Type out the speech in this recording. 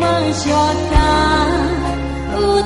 mới cho ta. Ưu